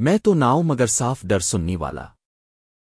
میں تو ناؤں مگر صاف ڈر سننی والا۔